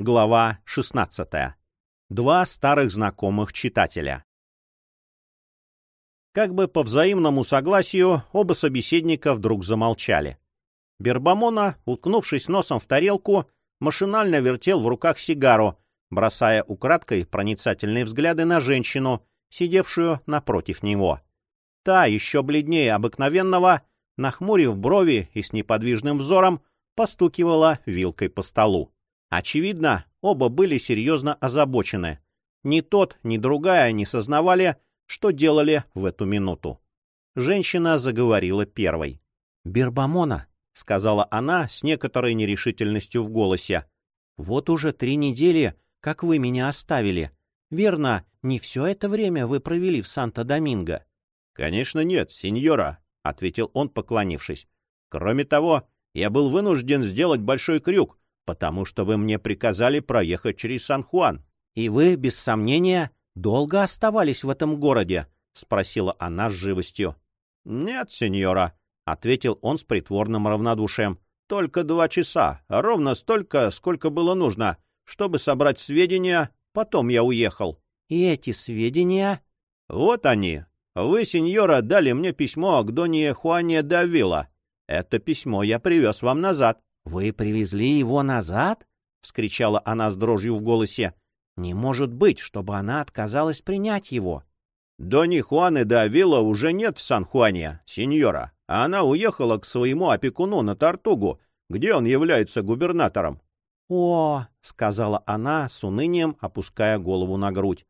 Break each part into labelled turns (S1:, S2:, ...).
S1: Глава 16. Два старых знакомых читателя. Как бы по взаимному согласию, оба собеседника вдруг замолчали. Бербамона, уткнувшись носом в тарелку, машинально вертел в руках сигару, бросая украдкой проницательные взгляды на женщину, сидевшую напротив него. Та, еще бледнее обыкновенного, нахмурив брови и с неподвижным взором, постукивала вилкой по столу. Очевидно, оба были серьезно озабочены. Ни тот, ни другая не сознавали, что делали в эту минуту. Женщина заговорила первой. «Бербамона», — сказала она с некоторой нерешительностью в голосе, — «вот уже три недели, как вы меня оставили. Верно, не все это время вы провели в Санто-Доминго?» «Конечно нет, сеньора», — ответил он, поклонившись. «Кроме того, я был вынужден сделать большой крюк, потому что вы мне приказали проехать через Сан-Хуан. — И вы, без сомнения, долго оставались в этом городе? — спросила она с живостью. — Нет, сеньора, — ответил он с притворным равнодушием. — Только два часа, ровно столько, сколько было нужно, чтобы собрать сведения, потом я уехал. — И эти сведения? — Вот они. Вы, сеньора, дали мне письмо к Доне Хуане Давила. Это письмо я привез вам назад. «Вы привезли его назад?» — вскричала она с дрожью в голосе. «Не может быть, чтобы она отказалась принять его». «Дони Хуаны де Авила уже нет в Сан-Хуане, сеньора, она уехала к своему опекуну на Тартугу, где он является губернатором». «О!» — сказала она с унынием, опуская голову на грудь.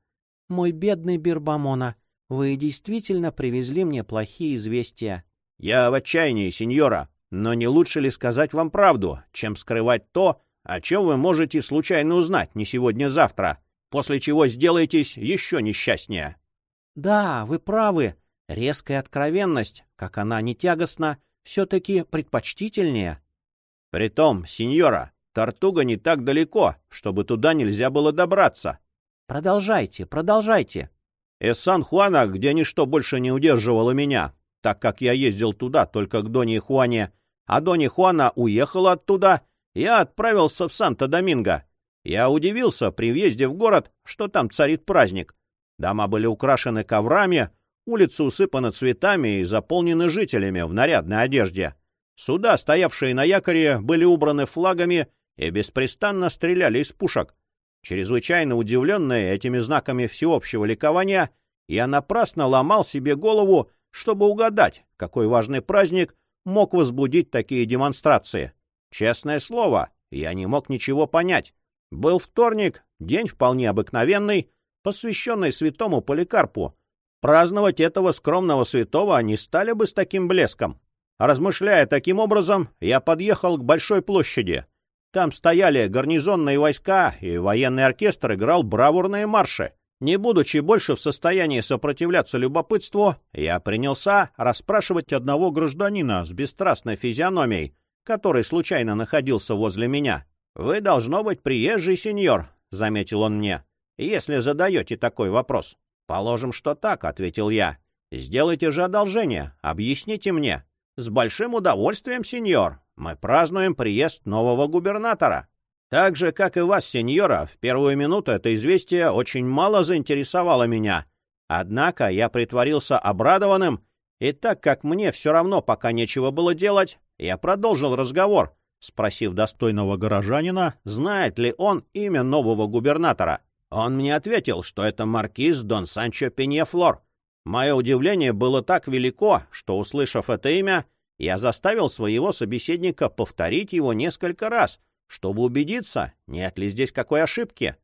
S1: «Мой бедный Бирбамона, вы действительно привезли мне плохие известия». «Я в отчаянии, сеньора. Но не лучше ли сказать вам правду, чем скрывать то, о чем вы можете случайно узнать не сегодня-завтра, после чего сделаетесь еще несчастнее? — Да, вы правы. Резкая откровенность, как она не тягостна, все-таки предпочтительнее. — Притом, сеньора, Тартуга не так далеко, чтобы туда нельзя было добраться. — Продолжайте, продолжайте. — Из Сан-Хуана, где ничто больше не удерживало меня, так как я ездил туда только к Доне Хуане, а Дони Хуана уехала оттуда, я отправился в Санто-Доминго. Я удивился при въезде в город, что там царит праздник. Дома были украшены коврами, улицы усыпаны цветами и заполнены жителями в нарядной одежде. Суда, стоявшие на якоре, были убраны флагами и беспрестанно стреляли из пушек. Чрезвычайно удивленный этими знаками всеобщего ликования, я напрасно ломал себе голову, чтобы угадать, какой важный праздник мог возбудить такие демонстрации. Честное слово, я не мог ничего понять. Был вторник, день вполне обыкновенный, посвященный святому Поликарпу. Праздновать этого скромного святого не стали бы с таким блеском. Размышляя таким образом, я подъехал к Большой площади. Там стояли гарнизонные войска, и военный оркестр играл бравурные марши. Не будучи больше в состоянии сопротивляться любопытству, я принялся расспрашивать одного гражданина с бесстрастной физиономией, который случайно находился возле меня. «Вы, должно быть, приезжий сеньор», — заметил он мне, — «если задаете такой вопрос». «Положим, что так», — ответил я. «Сделайте же одолжение, объясните мне». «С большим удовольствием, сеньор. Мы празднуем приезд нового губернатора». Так же, как и вас, сеньора, в первую минуту это известие очень мало заинтересовало меня. Однако я притворился обрадованным, и так как мне все равно пока нечего было делать, я продолжил разговор, спросив достойного горожанина, знает ли он имя нового губернатора. Он мне ответил, что это маркиз Дон Санчо Пеньефлор. Мое удивление было так велико, что, услышав это имя, я заставил своего собеседника повторить его несколько раз — чтобы убедиться, нет ли здесь какой ошибки.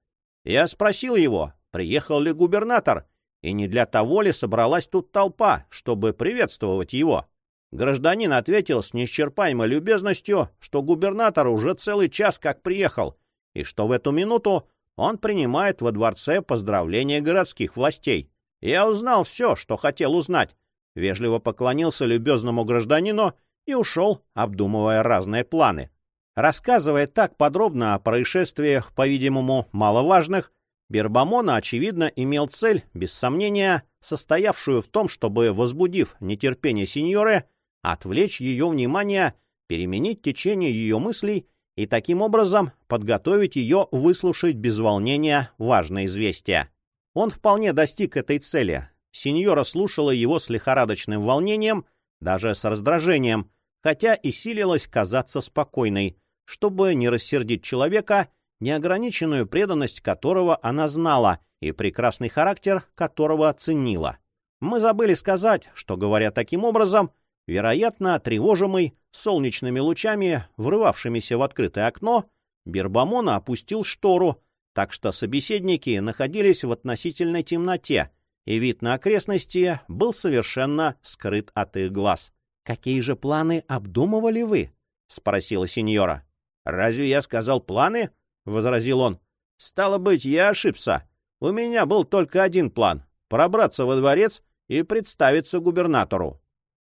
S1: Я спросил его, приехал ли губернатор, и не для того ли собралась тут толпа, чтобы приветствовать его. Гражданин ответил с неисчерпаемой любезностью, что губернатор уже целый час как приехал, и что в эту минуту он принимает во дворце поздравления городских властей. Я узнал все, что хотел узнать, вежливо поклонился любезному гражданину и ушел, обдумывая разные планы. Рассказывая так подробно о происшествиях, по-видимому, маловажных, Бербамона, очевидно, имел цель, без сомнения, состоявшую в том, чтобы, возбудив нетерпение сеньоры, отвлечь ее внимание, переменить течение ее мыслей и таким образом подготовить ее выслушать без волнения важное известие. Он вполне достиг этой цели. Сеньора слушала его с лихорадочным волнением, даже с раздражением, хотя и силилась казаться спокойной, чтобы не рассердить человека, неограниченную преданность которого она знала и прекрасный характер которого оценила. Мы забыли сказать, что, говоря таким образом, вероятно, тревожимый солнечными лучами, врывавшимися в открытое окно, Бербамона опустил штору, так что собеседники находились в относительной темноте, и вид на окрестности был совершенно скрыт от их глаз. «Какие же планы обдумывали вы?» — спросила сеньора. «Разве я сказал планы?» — возразил он. «Стало быть, я ошибся. У меня был только один план — пробраться во дворец и представиться губернатору».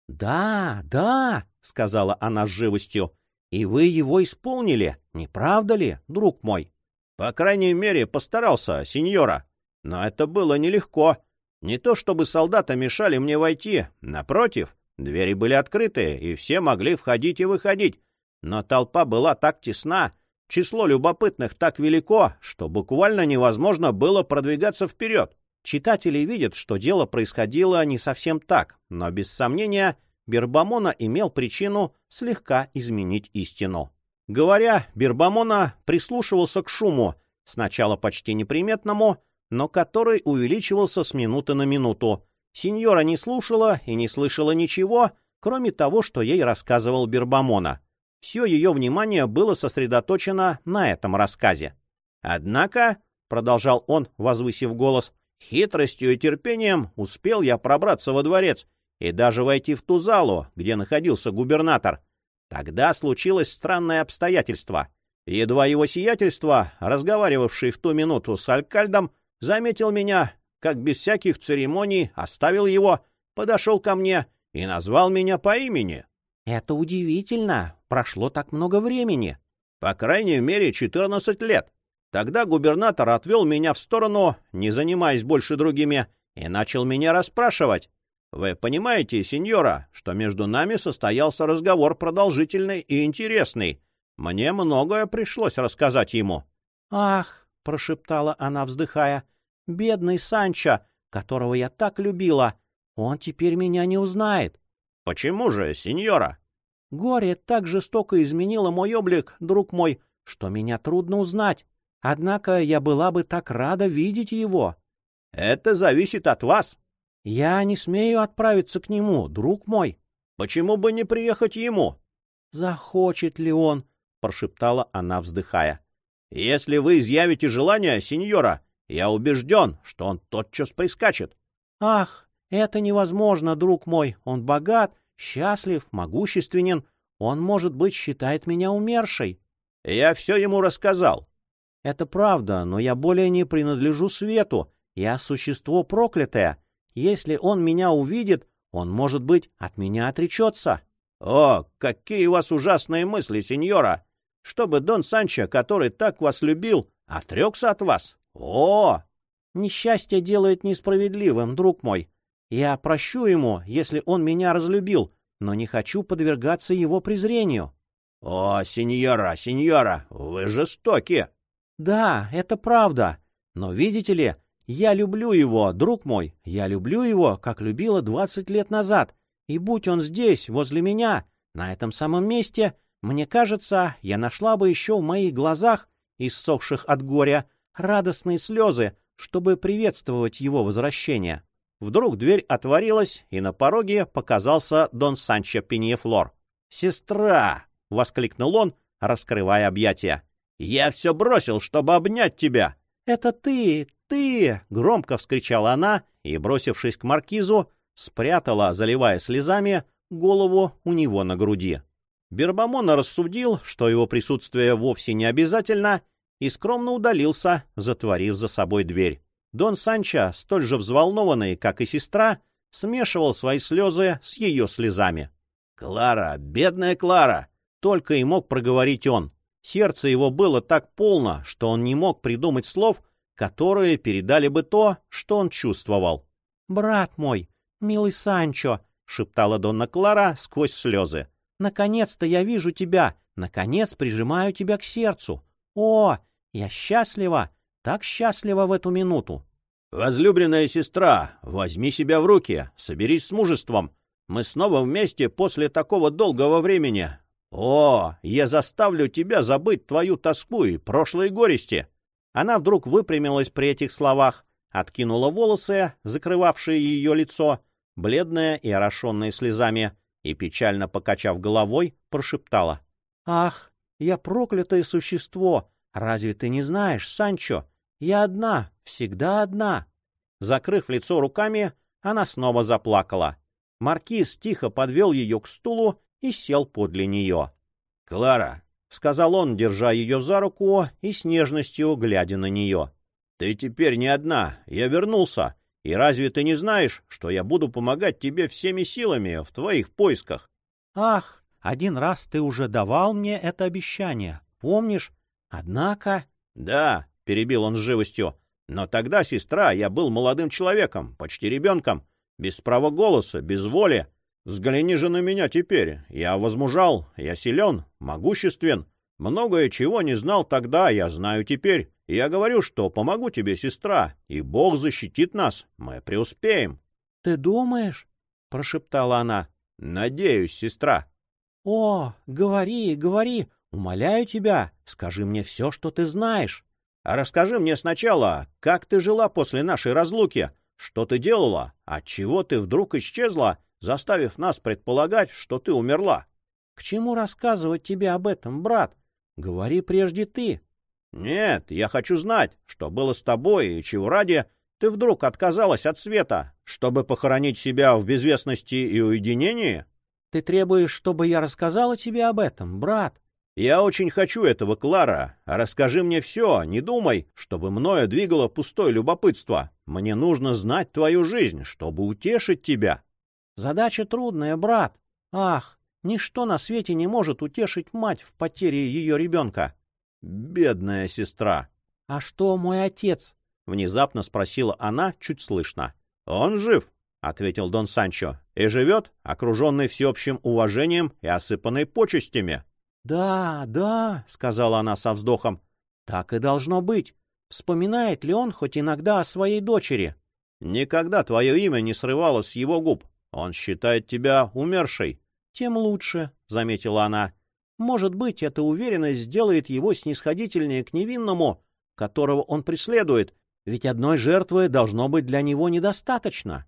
S1: «Да, да», — сказала она с живостью, — «и вы его исполнили, не правда ли, друг мой?» «По крайней мере, постарался, сеньора. Но это было нелегко. Не то чтобы солдаты мешали мне войти, напротив, двери были открыты, и все могли входить и выходить. Но толпа была так тесна, число любопытных так велико, что буквально невозможно было продвигаться вперед. Читатели видят, что дело происходило не совсем так, но без сомнения Бербамона имел причину слегка изменить истину. Говоря, Бербамона прислушивался к шуму, сначала почти неприметному, но который увеличивался с минуты на минуту. Сеньора не слушала и не слышала ничего, кроме того, что ей рассказывал Бербамона. Все ее внимание было сосредоточено на этом рассказе. «Однако», — продолжал он, возвысив голос, — Хитростью и терпением успел я пробраться во дворец и даже войти в ту залу, где находился губернатор. Тогда случилось странное обстоятельство. Едва его сиятельство, разговаривавший в ту минуту с Алькальдом, заметил меня, как без всяких церемоний оставил его, подошел ко мне и назвал меня по имени. — Это удивительно. Прошло так много времени. — По крайней мере, четырнадцать лет. Тогда губернатор отвел меня в сторону, не занимаясь больше другими, и начал меня расспрашивать. Вы понимаете, сеньора, что между нами состоялся разговор продолжительный и интересный. Мне многое пришлось рассказать ему. — Ах, — прошептала она, вздыхая, — бедный Санчо, которого я так любила, он теперь меня не узнает. — Почему же, сеньора? — Горе так жестоко изменило мой облик, друг мой, что меня трудно узнать. Однако я была бы так рада видеть его. — Это зависит от вас. — Я не смею отправиться к нему, друг мой. — Почему бы не приехать ему? — Захочет ли он? — прошептала она, вздыхая. — Если вы изъявите желание, сеньора, я убежден, что он тотчас прискачет. — Ах, это невозможно, друг мой. Он богат, счастлив, могущественен. Он, может быть, считает меня умершей. — Я все ему рассказал. Это правда, но я более не принадлежу свету. Я существо проклятое. Если он меня увидит, он, может быть, от меня отречется. — О, какие у вас ужасные мысли, сеньора! Чтобы Дон Санчо, который так вас любил, отрекся от вас? О! Несчастье делает несправедливым, друг мой. Я прощу ему, если он меня разлюбил, но не хочу подвергаться его презрению. — О, сеньора, сеньора, вы жестоки! Да, это правда. Но видите ли, я люблю его, друг мой, я люблю его, как любила двадцать лет назад. И будь он здесь, возле меня, на этом самом месте, мне кажется, я нашла бы еще в моих глазах, иссохших от горя, радостные слезы, чтобы приветствовать его возвращение. Вдруг дверь отворилась, и на пороге показался Дон Санчо Пиньефлор. «Сестра!» — воскликнул он, раскрывая объятия. «Я все бросил, чтобы обнять тебя!» «Это ты! Ты!» — громко вскричала она и, бросившись к маркизу, спрятала, заливая слезами, голову у него на груди. Бербамона рассудил, что его присутствие вовсе не обязательно, и скромно удалился, затворив за собой дверь. Дон Санчо, столь же взволнованный, как и сестра, смешивал свои слезы с ее слезами. «Клара, бедная Клара!» — только и мог проговорить он. Сердце его было так полно, что он не мог придумать слов, которые передали бы то, что он чувствовал. «Брат мой, милый Санчо», — шептала Донна Клара сквозь слезы, — «наконец-то я вижу тебя, наконец прижимаю тебя к сердцу. О, я счастлива, так счастлива в эту минуту.
S2: Возлюбленная сестра, возьми себя в руки, соберись с мужеством. Мы снова вместе после такого долгого времени. О, я заставлю тебя забыть твою тоску и прошлые горести.
S1: Она вдруг выпрямилась при этих словах, откинула волосы, закрывавшие ее лицо, бледное и орошенное слезами, и, печально покачав головой, прошептала. — Ах, я проклятое существо! Разве ты не знаешь, Санчо? Я одна, всегда одна. Закрыв лицо руками, она снова заплакала. Маркиз тихо подвел ее к стулу и сел подле нее.
S2: — Клара, — сказал он, держа ее за руку и с нежностью глядя на нее, — ты теперь не одна, я вернулся, и разве ты не знаешь, что я буду помогать тебе всеми силами в твоих поисках?
S1: — Ах, один раз ты уже давал мне это обещание, помнишь? Однако...
S2: — Да, — перебил он с живостью, — но тогда, сестра, я был молодым человеком, почти ребенком, без права голоса, без воли. Взгляни же на меня теперь. Я возмужал, я силен, могуществен. Многое чего не знал тогда, я знаю теперь. Я говорю, что помогу тебе, сестра, и Бог защитит нас. Мы преуспеем.
S1: — Ты думаешь? — прошептала она.
S2: — Надеюсь, сестра.
S1: — О, говори, говори, умоляю тебя, скажи мне все, что ты знаешь.
S2: — А расскажи мне сначала, как ты жила после нашей разлуки, что ты делала, отчего ты вдруг исчезла, заставив нас предполагать, что ты умерла.
S1: — К чему рассказывать тебе об этом, брат? Говори прежде ты.
S2: Нет, я хочу знать, что было с тобой и чего ради ты вдруг отказалась от света, чтобы похоронить себя в безвестности и уединении?
S1: Ты требуешь, чтобы я рассказала тебе об этом, брат?
S2: Я очень хочу этого, Клара. Расскажи мне все, не думай, чтобы мною двигало пустое любопытство. Мне нужно знать твою жизнь, чтобы утешить тебя.
S1: Задача трудная, брат. Ах, ничто на свете не может утешить мать в потере ее ребенка.
S2: Бедная сестра.
S1: — А что мой отец?
S2: — внезапно спросила она чуть слышно. — Он жив, — ответил Дон Санчо, — и живет, окруженный всеобщим уважением и осыпанный почестями.
S1: — Да, да, — сказала она со вздохом, — так и должно быть. Вспоминает ли он хоть иногда о своей дочери?
S2: — Никогда твое имя не срывалось с его губ. Он считает тебя умершей.
S1: — Тем лучше, — заметила она. Может быть, эта уверенность сделает его снисходительнее к невинному, которого он преследует, ведь одной жертвы должно быть для него недостаточно.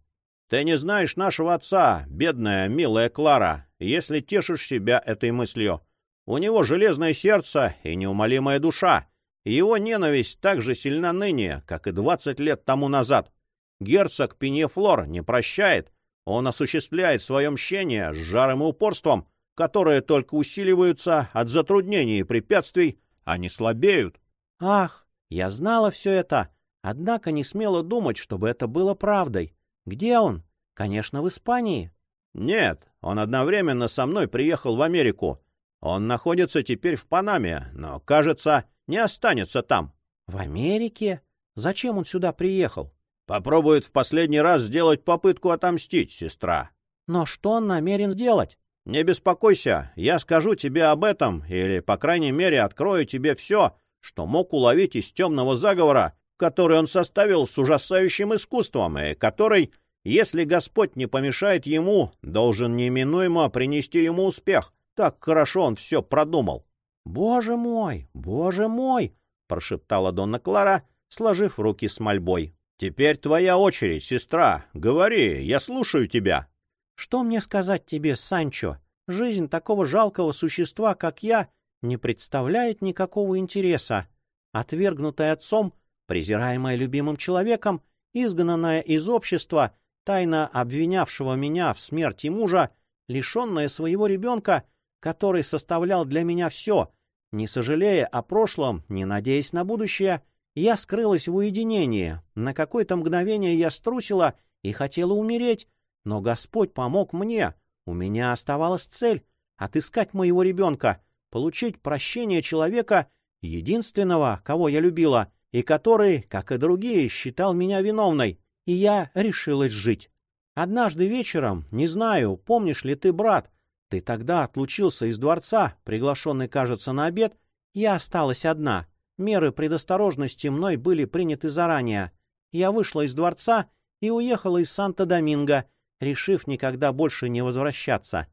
S2: Ты не знаешь нашего отца, бедная, милая Клара, если тешишь себя этой мыслью. У него железное сердце и неумолимая душа. Его ненависть так же сильна ныне, как и двадцать лет тому назад. Герцог Пеньефлор не прощает. Он осуществляет свое мщение с жаром и упорством, которые только усиливаются от затруднений и препятствий, а не слабеют.
S1: Ах, я знала все это, однако не смела думать, чтобы это было правдой. Где он? Конечно, в Испании.
S2: Нет, он одновременно со мной приехал в Америку. Он находится теперь в Панаме, но, кажется, не останется там.
S1: В Америке? Зачем он сюда приехал?
S2: Попробует в последний раз сделать попытку отомстить, сестра.
S1: Но что он намерен сделать?
S2: Не беспокойся, я скажу тебе об этом, или, по крайней мере, открою тебе все, что мог уловить из темного заговора, который он составил с ужасающим искусством, и который, если Господь не помешает ему, должен неминуемо принести ему успех. Так хорошо он все продумал.
S1: — Боже мой, боже мой! — прошептала Донна Клара, сложив руки с мольбой.
S2: — Теперь твоя очередь, сестра. Говори, я слушаю тебя.
S1: Что мне сказать тебе, Санчо? Жизнь такого жалкого существа, как я, не представляет никакого интереса. Отвергнутая отцом, презираемая любимым человеком, изгнанная из общества, тайно обвинявшего меня в смерти мужа, лишенная своего ребенка, который составлял для меня все, не сожалея о прошлом, не надеясь на будущее, я скрылась в уединении. На какое-то мгновение я струсила и хотела умереть, но Господь помог мне. У меня оставалась цель — отыскать моего ребенка, получить прощение человека, единственного, кого я любила, и который, как и другие, считал меня виновной, и я решилась жить. Однажды вечером, не знаю, помнишь ли ты, брат, Ты тогда отлучился из дворца, приглашенный, кажется, на обед. Я осталась одна. Меры предосторожности мной были приняты заранее. Я вышла из дворца и уехала из Санта-Доминго, решив никогда больше не возвращаться.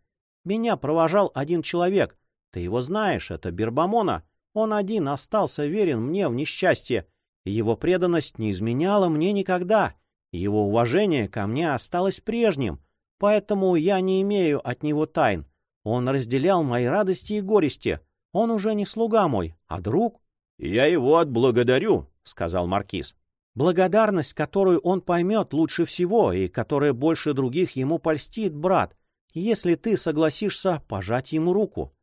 S1: Меня провожал один человек. Ты его знаешь, это Бербамона. Он один остался верен мне в несчастье. Его преданность не изменяла мне никогда. Его уважение ко мне осталось прежним, поэтому я не имею от него тайн. Он разделял мои радости и горести. Он уже не слуга мой, а друг.
S2: — Я его отблагодарю, — сказал Маркиз.
S1: Благодарность, которую он поймет лучше всего и которая больше других ему польстит, брат, если ты согласишься пожать ему руку.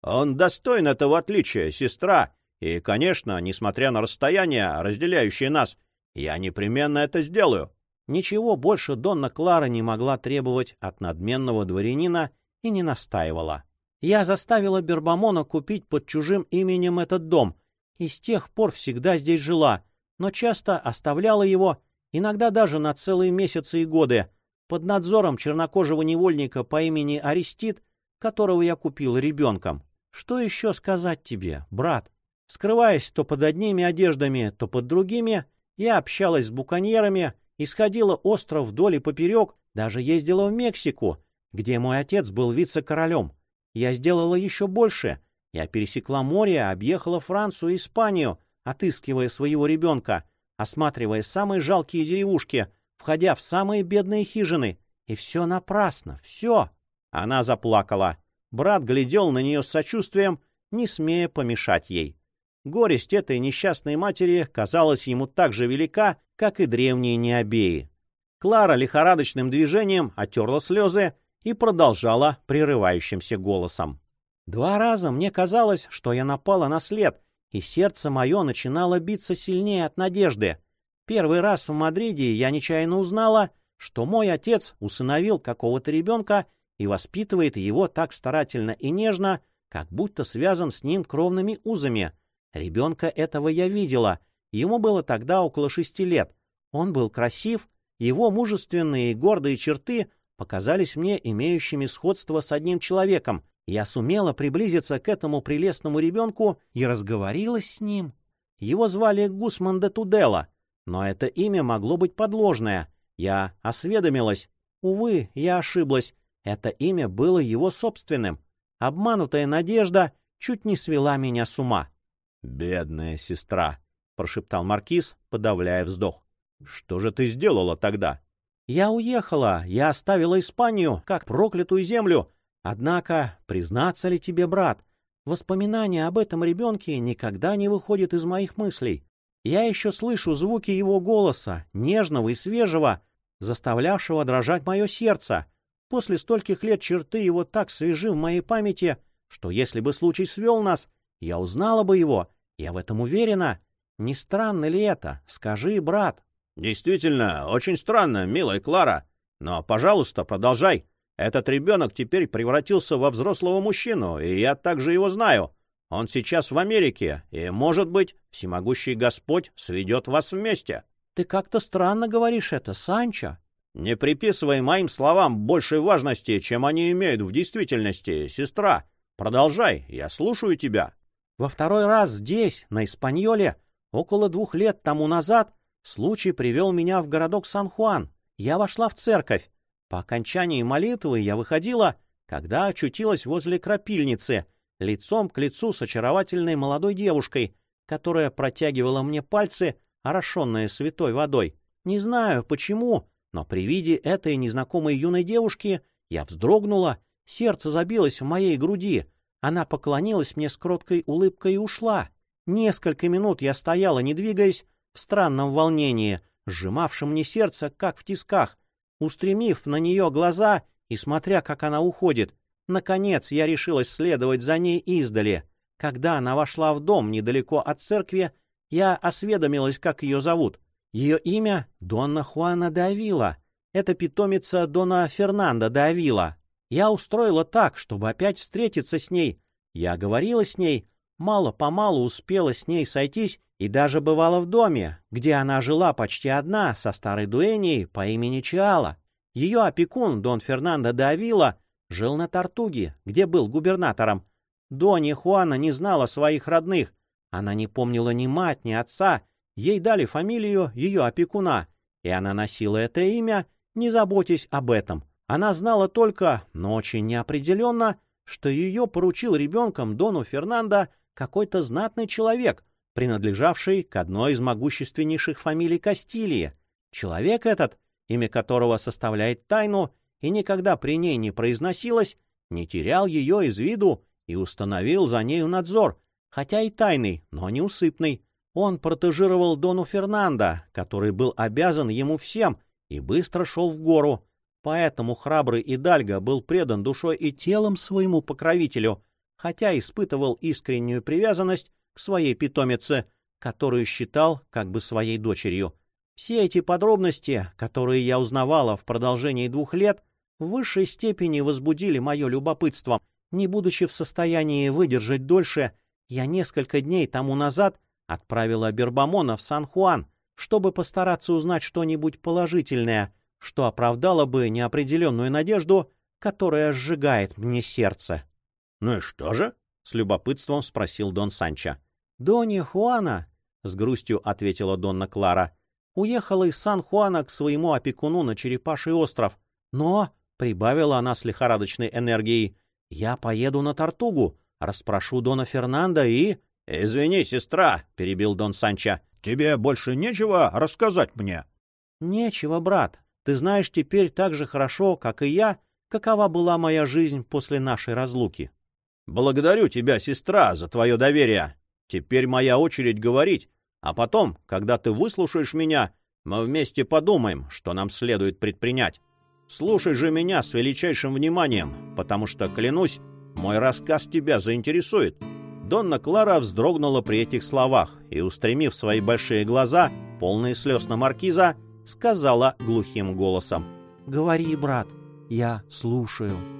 S2: Он достоин этого отличия, сестра, и, конечно, несмотря на расстояние, разделяющее нас, я непременно это сделаю.
S1: Ничего больше Донна Клара не могла требовать от надменного дворянина и не настаивала. Я заставила Бербамона купить под чужим именем этот дом, и с тех пор всегда здесь жила, но часто оставляла его, иногда даже на целые месяцы и годы, под надзором чернокожего невольника по имени Арестит, которого я купил ребенком. Что еще сказать тебе, брат? Скрываясь то под одними одеждами, то под другими, я общалась с буконьерами, исходила остров вдоль и поперек, даже ездила в Мексику, где мой отец был вице-королем. Я сделала еще больше. Я пересекла море, объехала Францию и Испанию, отыскивая своего ребенка, осматривая самые жалкие деревушки, входя в самые бедные хижины. И все напрасно, все. Она заплакала. Брат глядел на нее с сочувствием, не смея помешать ей. Горесть этой несчастной матери казалась ему так же велика, как и древние необеи. Клара лихорадочным движением отерла слезы и продолжала прерывающимся голосом. Два раза мне казалось, что я напала на след, и сердце мое начинало биться сильнее от надежды. Первый раз в Мадриде я нечаянно узнала, что мой отец усыновил какого-то ребенка и воспитывает его так старательно и нежно, как будто связан с ним кровными узами. Ребенка этого я видела, ему было тогда около шести лет. Он был красив, его мужественные и гордые черты показались мне имеющими сходство с одним человеком, я сумела приблизиться к этому прелестному ребенку и разговорилась с ним. Его звали Гусман де Туделла, но это имя могло быть подложное. Я осведомилась. Увы, я ошиблась. Это имя было его собственным. Обманутая надежда чуть не свела меня с ума.
S2: — Бедная сестра, — прошептал Маркиз, подавляя вздох. — Что же ты сделала тогда?
S1: — Я уехала. Я оставила Испанию, как проклятую землю, Однако, признаться ли тебе, брат, воспоминания об этом ребенке никогда не выходят из моих мыслей. Я еще слышу звуки его голоса, нежного и свежего, заставлявшего дрожать мое сердце. После стольких лет черты его так свежи в моей памяти, что если бы случай свел нас, я узнала бы его, я в этом уверена. Не странно ли это? Скажи, брат.
S2: — Действительно, очень странно, милая Клара. Но, пожалуйста, продолжай. Этот ребенок теперь превратился во взрослого мужчину, и я также его знаю. Он сейчас в Америке, и, может быть, всемогущий Господь сведет вас вместе.
S1: — Ты как-то странно говоришь это, Санчо.
S2: — Не приписывай моим словам большей важности, чем они имеют в действительности, сестра. Продолжай, я слушаю тебя.
S1: Во второй раз здесь, на Испаньоле, около двух лет тому назад, случай привел меня в городок Сан-Хуан. Я вошла в церковь, по окончании молитвы я выходила, когда очутилась возле крапильницы, лицом к лицу с очаровательной молодой девушкой, которая протягивала мне пальцы, орошенные святой водой. Не знаю, почему, но при виде этой незнакомой юной девушки я вздрогнула, сердце забилось в моей груди. Она поклонилась мне с кроткой улыбкой и ушла. Несколько минут я стояла, не двигаясь, в странном волнении, сжимавшем мне сердце, как в тисках, Устремив на нее глаза и смотря, как она уходит, наконец я решилась следовать за ней издали. Когда она вошла в дом недалеко от церкви, я осведомилась, как ее зовут. Ее имя — Донна Хуана де Авила. Это питомица Дона Фернанда де Авила. Я устроила так, чтобы опять встретиться с ней. Я говорила с ней, мало-помалу успела с ней сойтись и даже бывала в доме, где она жила почти одна со старой дуэней по имени Чиала. Ее опекун, Дон Фернандо де Авила, Жил на Тартуге, где был губернатором. Донья Хуана не знала своих родных. Она не помнила ни мать, ни отца. Ей дали фамилию ее опекуна, и она носила это имя, не заботясь об этом. Она знала только, но очень неопределенно, что ее поручил ребенком Дону Фернандо какой-то знатный человек, принадлежавший к одной из могущественнейших фамилий Кастилии. Человек этот, имя которого составляет тайну и никогда при ней не произносилось, не терял ее из виду и установил за нею надзор, хотя и тайный, но неусыпный. Он протежировал Дону Фернандо, который был обязан ему всем, и быстро шел в гору. Поэтому храбрый Идальго был предан душой и телом своему покровителю, хотя испытывал искреннюю привязанность к своей питомице, которую считал как бы своей дочерью. Все эти подробности, которые я узнавала в продолжении двух лет, в высшей степени возбудили мое любопытство. Не будучи в состоянии выдержать дольше, я несколько дней тому назад отправила Бербамона в Сан-Хуан, чтобы постараться узнать что-нибудь положительное, что оправдало бы неопределенную надежду, которая сжигает мне сердце.
S2: — Ну и что же? — с любопытством спросил Дон Санчо.
S1: — Донья Хуана, — с грустью ответила Донна Клара, — уехала из Сан-Хуана к своему опекуну на Черепаший остров. Но, — прибавила она с лихорадочной энергией, — я поеду на Тартугу, расспрошу Дона Фернанда и...
S2: — Извини, сестра, — перебил Дон Санчо, — тебе больше нечего рассказать мне?
S1: — Нечего, брат. Ты знаешь теперь так же хорошо, как и я, какова была моя жизнь после нашей разлуки.
S2: — Благодарю тебя, сестра, за твое доверие. Теперь моя очередь говорить, а потом, когда ты выслушаешь меня, мы вместе подумаем, что нам следует предпринять. Слушай же меня с величайшим вниманием, потому что, клянусь, мой рассказ тебя заинтересует. Донна Клара вздрогнула при этих словах и, устремив свои большие глаза, полные слез на маркиза, сказала глухим голосом.
S1: — Говори, брат, я слушаю.